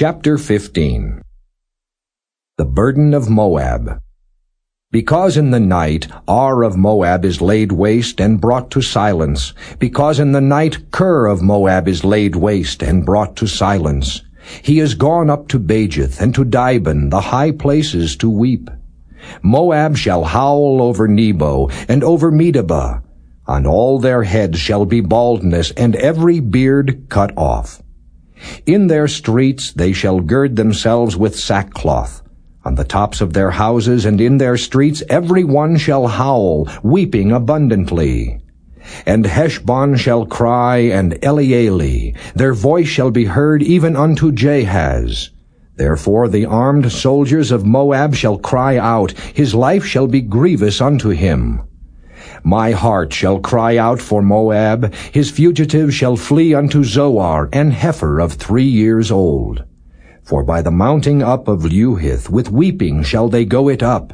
Chapter 15 The Burden of Moab Because in the night Ar of Moab is laid waste and brought to silence, because in the night Kir of Moab is laid waste and brought to silence, he is gone up to Bajith and to Dibon, the high places, to weep. Moab shall howl over Nebo and over Medeba. On all their heads shall be baldness, and every beard cut off. In their streets they shall gird themselves with sackcloth. On the tops of their houses and in their streets every one shall howl, weeping abundantly. And Heshbon shall cry, and Elealeh, their voice shall be heard even unto Jahaz. Therefore the armed soldiers of Moab shall cry out, his life shall be grievous unto him. My heart shall cry out for Moab, his fugitives shall flee unto Zoar, an heifer of three years old. For by the mounting up of Luhith with weeping shall they go it up.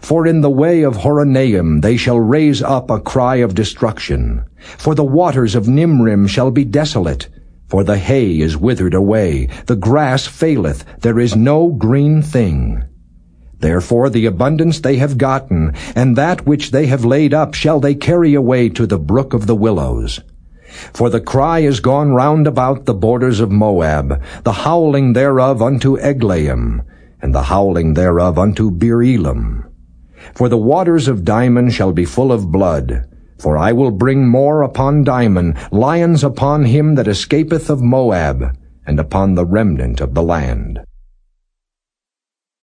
For in the way of Horonaim they shall raise up a cry of destruction. For the waters of Nimrim shall be desolate. For the hay is withered away, the grass faileth, there is no green thing. Therefore the abundance they have gotten, and that which they have laid up shall they carry away to the brook of the willows. For the cry is gone round about the borders of Moab, the howling thereof unto Eglaim, and the howling thereof unto Beer Elim. For the waters of Dimon shall be full of blood. For I will bring more upon Dimon, lions upon him that escapeth of Moab, and upon the remnant of the land.